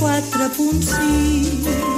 4.6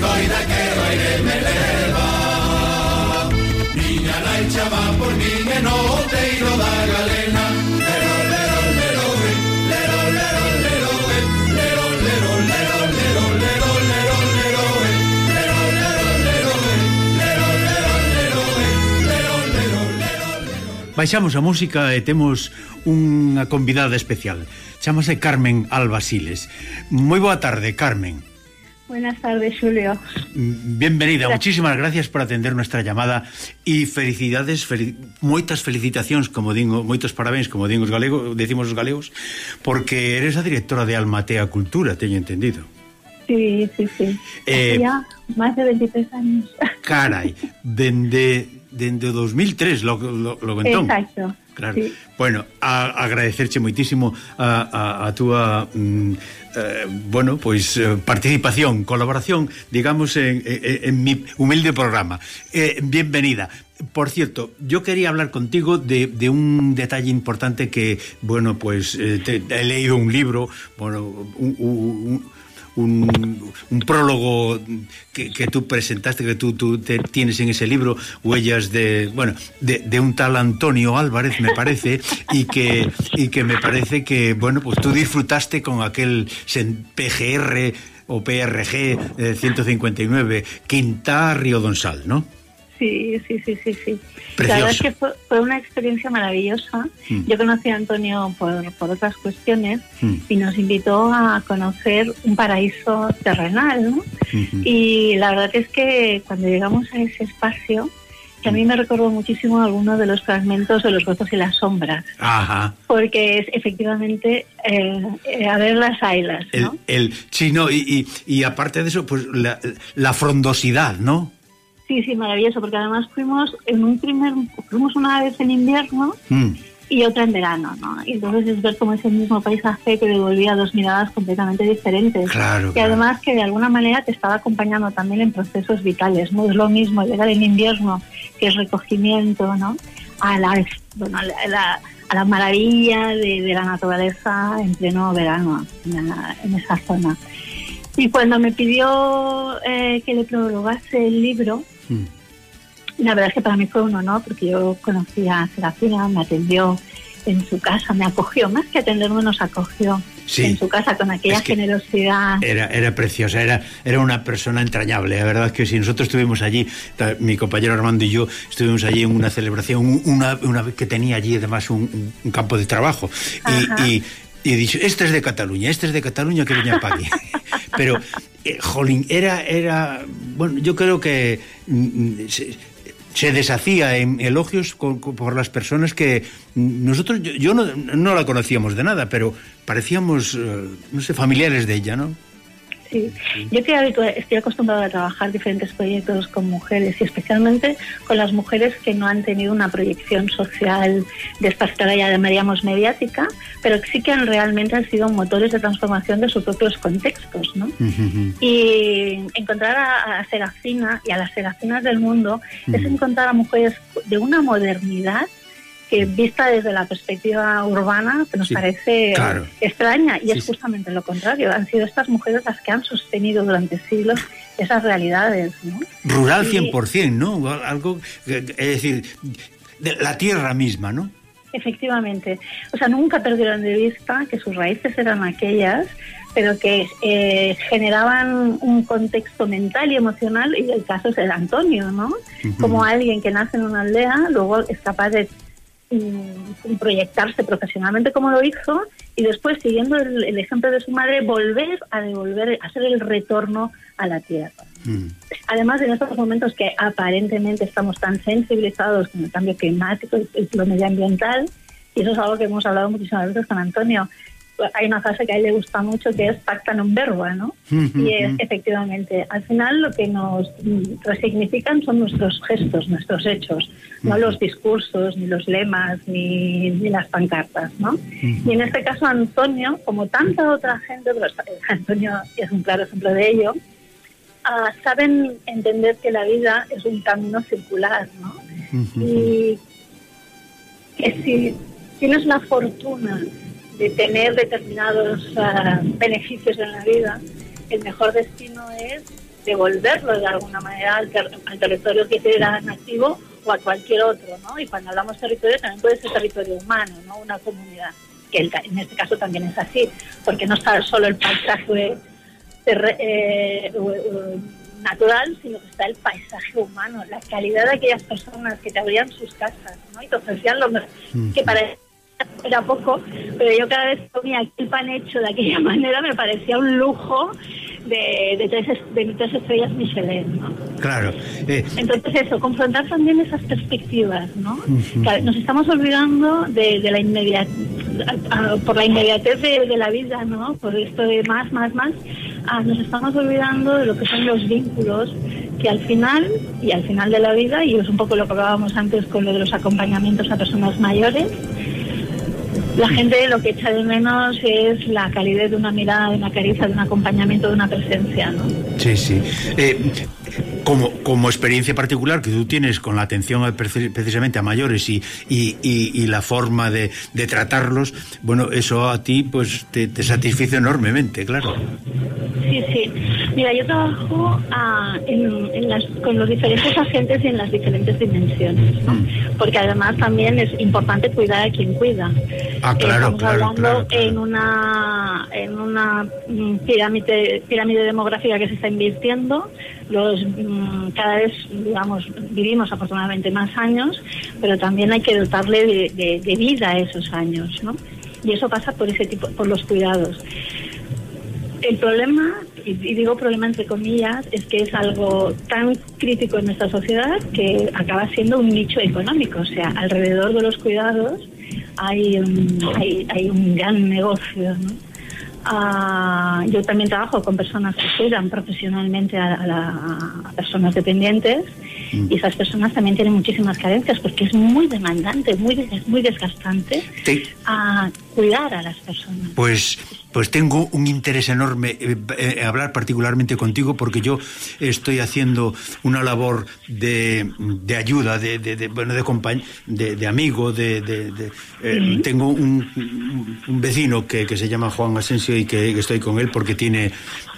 coida que doire me leva Miña nai chama por min que no teiro da galena Lero, lero, lero, lero, lero, lero, lero, lero, lero, lero, lero, lero, lero, lero, lero, lero, lero, Baixamos a música e temos unha convidada especial Chámase Carmen Alba Siles Moi boa tarde, Carmen Buenas tardes, Julio. Mm, bienvenida, gracias. muchísimas gracias por atender nuestra llamada e felicidades, fel moitas felicitacións, como digo, moitos parabéns, como digo os galegos, decimos os galegos, porque eres a directora de Almatea Cultura, teño entendido. Sí, sí, sí. Eh, ya máis de 23 años. Carai, dende dende 2003, lo, lo, lo entón. Exacto. Claro. Sí. Bueno, a, agradecerche moitísimo a, a, a túa mm, eh, bueno, pois eh, participación, colaboración, digamos en, en, en mi humilde programa. Eh, bienvenida. Por cierto, yo quería hablar contigo de, de un detalle importante que, bueno, pues eh, te, he leído un libro, bueno, un, un, un un prólogo que, que, tú presentaste, que tú, tú te, tienes en ese libro, huellas de, bueno, de, de, un tal Antonio Álvarez, me parece, y que, y que me parece que, bueno, pues tú disfrutaste con aquel PGR o PRG eh, 159, Quinta Río Donsal, ¿no? Sí, sí, sí, sí, sí. La verdad es que fue, fue una experiencia maravillosa. Mm. Yo conocí a Antonio por, por otras cuestiones mm. y nos invitó a conocer un paraíso terrenal, ¿no? Mm -hmm. Y la verdad es que cuando llegamos a ese espacio, que a mí me recordó muchísimo algunos de los fragmentos de los gozos y las sombras. Ajá. Porque es efectivamente eh, eh, a ver las ailas, ¿no? El, el sí, no, y, y, y aparte de eso, pues la, la frondosidad, ¿no? Sí, sí, maravilloso, porque además fuimos en un primer, fuimos una vez en invierno mm. y otra en verano, ¿no? Y entonces es ver cómo ese mismo paisaje que devolvía dos miradas completamente diferentes. Claro, y además que de alguna manera te estaba acompañando también en procesos vitales, ¿no? Es lo mismo llegar en invierno, que es recogimiento, ¿no? A la, bueno, a la, a la maravilla de, de, la naturaleza en pleno verano en, la, en esa zona. Y cuando me pidió eh, que le prologase el libro, Mm. La verdad es que para mí fue un honor porque yo conocía a Serafina, me atendió en su casa, me acogió, más que atenderme nos acogió sí. en su casa con aquella es que generosidad. Era, era preciosa, era, era una persona entrañable, la verdad es que si nosotros estuvimos allí, mi compañero Armando y yo estuvimos allí en una celebración, una, una vez que tenía allí además un, un campo de trabajo y, y, E dixo, este es de Cataluña, este es de Cataluña que veña pa aquí. Pero, eh, jolín, era, era... Bueno, yo creo que mm, mm, se, se deshacía en elogios con, con, por las personas que nosotros, yo, yo no, no, la conocíamos de nada, pero parecíamos, eh, no sé, familiares de ella, ¿no? Sí. Yo que estoy acostumbrada a trabajar diferentes proyectos con mujeres y especialmente con las mujeres que no han tenido una proyección social de esta escala ya llamaríamos mediática, pero que sí que han, realmente han sido motores de transformación de sus propios contextos. ¿no? Y encontrar a, a, Serafina y a las Serafinas del mundo es encontrar a mujeres de una modernidad que vista desde la perspectiva urbana nos sí, parece claro. extraña y Sí, es justamente lo contrario. Han sido estas mujeres las que han sostenido durante siglos esas realidades. ¿no? Rural Y- 100%, ¿no? Algo, es decir, de la tierra misma, ¿no? Efectivamente. O sea, nunca perdieron de vista que sus raíces eran aquellas, pero que eh, generaban un contexto mental y emocional, y el caso es el Antonio, ¿no? Como alguien que nace en una aldea, luego es capaz de mm, proyectarse profesionalmente como lo hizo, y después, siguiendo el, el ejemplo de su madre, volver a devolver, a hacer el retorno a la tierra. Mm. Además, en estos momentos que aparentemente estamos tan sensibilizados con el cambio climático y y lo medioambiental, y eso es algo que hemos hablado muchísimas veces con Antonio, hay una frase que a él le gusta mucho que es pacta non verba, ¿no? Y es, efectivamente, al final lo que nos resignifican son nuestros gestos, nuestros hechos, no los discursos, ni los lemas, ni, ni las pancartas, ¿no? Y en este caso Antonio, como tanta otra gente, pero Antonio es un claro ejemplo de ello, ah, saben entender que la vida es un camino circular, ¿no? Y que si tienes la fortuna de tener determinados ah, beneficios en la vida, el mejor destino es devolverlo de alguna manera al, ter- al territorio que era nativo o a cualquier otro, ¿no? Y cuando hablamos territorio también puede ser territorio humano, ¿no? Una comunidad, que en este caso también es así, porque no está solo el paisaje eh, natural, sino que está el paisaje humano, la calidad de aquellas personas que te abrían sus casas, ¿no? Y te ofrecían lo que para era poco, pero yo cada vez comía aquel pan hecho de aquella manera me parecía un lujo de, de, tres, es- de tres estrellas Michelin, ¿no? Claro. Eh, Entonces eso, confrontar también esas perspectivas, ¿no? Ujú. Que nos estamos olvidando de, de la inmediatez, por la inmediatez de, de la vida, ¿no? Por esto de más, más, más, ah, nos estamos olvidando de lo que son los vínculos que al final, y al final de la vida, y es un poco lo que hablábamos antes con lo de los acompañamientos a personas mayores, la gente lo que echa de menos es la calidez de una mirada, de una caricia, de un acompañamiento, de una presencia, ¿no? Sí, sí. Eh, como, como experiencia particular que tú tienes con la atención a- preci- precisamente a mayores y, y, y- y la forma de, de tratarlos, bueno, eso a ti pues te, te satisfizo enormemente, claro. Sí, sí. Mira, yo trabajo ah, en- en las- con los diferentes agentes y en las diferentes dimensiones, ¿no? Mm. porque además también es importante cuidar a quien cuida. Ah, claro, Estamos claro, hablando claro, claro. en una en una pirámide pirámide demográfica que se está invirtiendo. Los mm, cada vez digamos vivimos afortunadamente más años, pero también hay que dotarle de, de- de vida a esos años, ¿no? Y eso pasa por ese tipo por los cuidados. El problema, y digo problema entre comillas, es que es algo tan crítico en nuestra sociedad que acaba siendo un nicho económico. O sea, alrededor de los cuidados hay un, hay, hay un gran negocio. ¿no? Ah, yo también trabajo con personas que cuidan profesionalmente a, a la- a personas dependientes Mm. y esas personas también tienen muchísimas carencias porque es muy demandante, muy, muy desgastante Te- a cuidar a las personas. Pues, pues tengo un interés enorme eh, eh, hablar particularmente contigo porque yo estoy haciendo una labor de, de ayuda, de, de, de, bueno, de, compañ- de, de amigo, de, de- de, eh, tengo un, un vecino que, que se llama Juan Asensio y que, que estoy con él porque tiene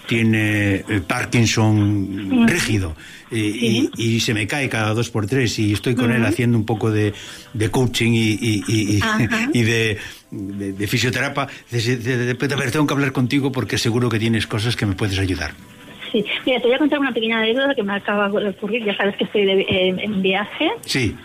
tiene eh, Parkinson rígido. Y, y- y se me cae cada dos por tres y estoy con él haciendo un poco de, de coaching y, y de, de, de fisioterapia. De, de- tengo que hablar contigo porque seguro que tienes cosas que me puedes ayudar. Sí, mira, te voy a contar una pequeña anécdota que me acaba de ocurrir. Ya sabes que estoy de- eh, en viaje Sí,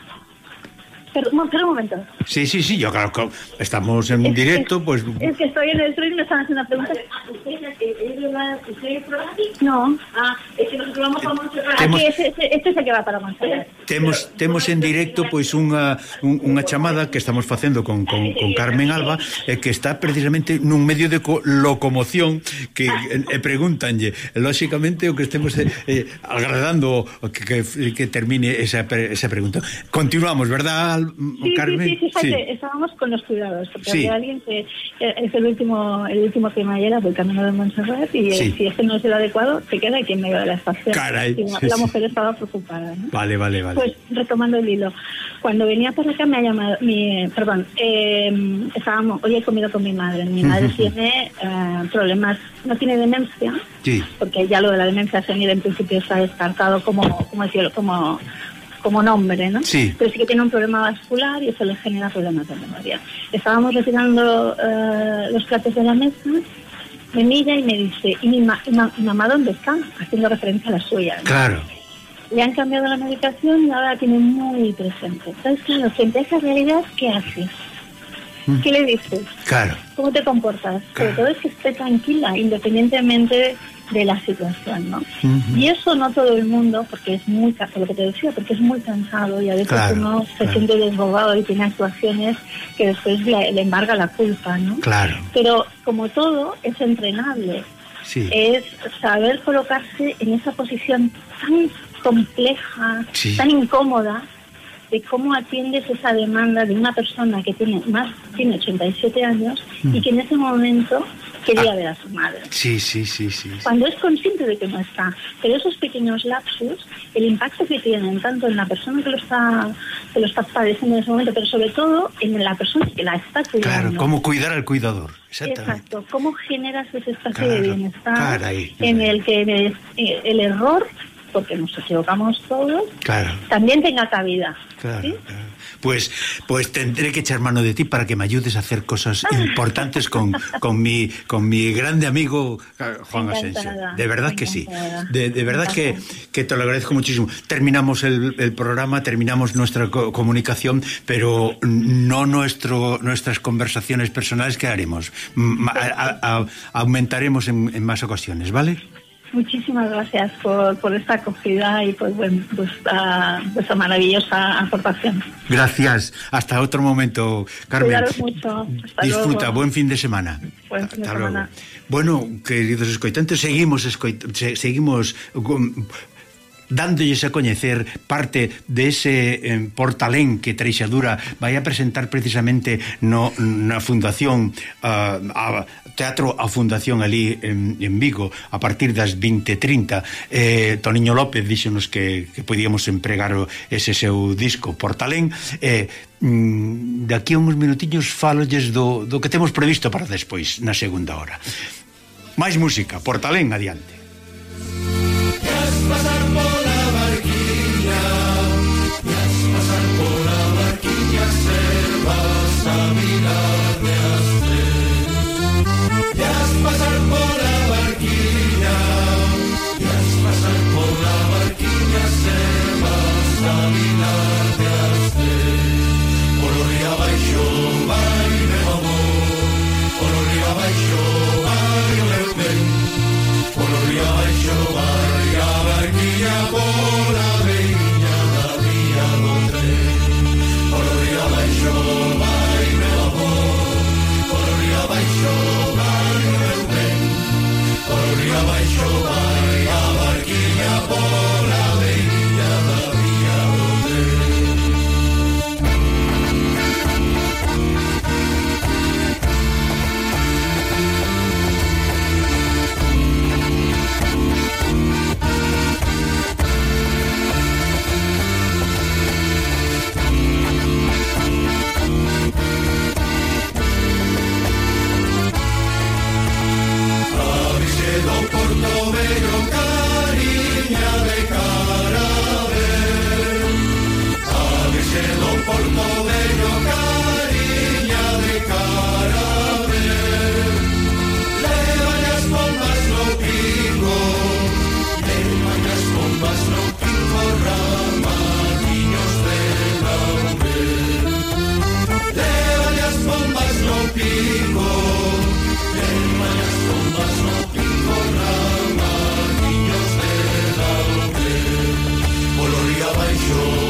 Pero, pero un momento. Sí, sí, sí, yo claro, estamos en es, directo, es, pues... Es que estoy en el tren y me están haciendo una pregunta. ¿Usted, es No. Ah, es que nosotros vamos a Montserrat. Aquí, este, este, es el que va para Montserrat. Temos, temos en directo, pois, pues, unha, un, unha chamada que estamos facendo con, con, con Carmen Alba, eh, que está precisamente nun medio de locomoción que eh, preguntanlle, lóxicamente, o que estemos eh, eh, agradando que, que, que termine esa, esa pregunta. Continuamos, verdad, Al- Sí, Carmen? sí, sí, fíjate, estábamos con los cuidados, porque Sí. había alguien que eh, es el último el último que me era por el camino de Montserrat y eh, si este no es el adecuado, te queda aquí en medio de la estación. Caray, la, mujer estaba preocupada, ¿no? Vale, vale, vale. Pues retomando el hilo, cuando venía por acá me ha llamado, mi, perdón, eh, estábamos, hoy he comido con mi madre. Mi madre tiene eh, problemas, no tiene demencia, porque ya lo de la demencia senil en principio está descartado como, como como como nombre, ¿no? Sí. Pero sí que tiene un problema vascular y eso le genera problemas de memoria. Estábamos retirando eh, los platos de la mesa, me mira y me dice, ¿y mi, ma- mamá dónde está? Haciendo referencia a la suya. ¿no? Claro. Le han cambiado la medicación y ahora la tiene muy presente. Entonces, claro, frente a esa realidad, ¿qué haces? Mm. ¿Qué le dices? Claro. ¿Cómo te comportas? Sobre Claro. todo es que esté tranquila, independientemente de la situación, ¿no? Y eso no todo el mundo, porque es muy, ca- por lo que te decía, porque es muy cansado y a veces Claro, uno se claro. siente desbocado y tiene actuaciones que después le, le embarga la culpa, ¿no? Claro. Pero como todo, es entrenable Sí. es saber colocarse en esa posición tan compleja, Sí. tan incómoda, de cómo atiendes esa demanda de una persona que tiene más tiene 87 años y que en ese momento quería Ah. ver a su madre. Sí, sí, sí, sí. Cuando es consciente de que no está. Pero esos pequeños lapsus, el impacto que tienen tanto en la persona que lo está que lo está padeciendo en ese momento, pero sobre todo en la persona que la está cuidando. Claro, cómo cuidar al cuidador. Exacto, ¿cómo generas ese espacio Claro, de bienestar caray. en el que el, el error, porque nos equivocamos todos, Claro. también tenga cabida? Claro, ¿sí? claro. Pues, pues tendré que echar mano de ti para que me ayudes a hacer cosas importantes con, con, mi, con mi grande amigo eh, Juan Asensio. De verdad que sí. De, de verdad que, que te lo agradezco muchísimo. Terminamos el, el programa, terminamos nuestra co- comunicación, pero no nuestro, nuestras conversaciones personales que haremos. M- a- a- a- aumentaremos en, en más ocasiones, ¿vale? Muchísimas gracias por, por esta acogida y por buen- vuestra, vuestra maravillosa aportación. Gracias. Hasta otro momento, Carmen. Cuidaros mucho. Hasta Disfruta, luego. buen fin de semana. Buen fin de Hasta semana. luego. Bueno, queridos escoitantes, seguimos escoit se, seguimos dándolles a coñecer parte de ese eh, portalén que Treixadura vai a presentar precisamente no, na fundación uh, a, teatro a fundación ali en, en Vigo a partir das 20.30 eh, Toniño López díxonos que, que podíamos empregar o, ese seu disco portalén. Eh, mm, aquí a uns minutiños falolles do, do que temos previsto para despois na segunda hora. Máis música, portalén adiante. show.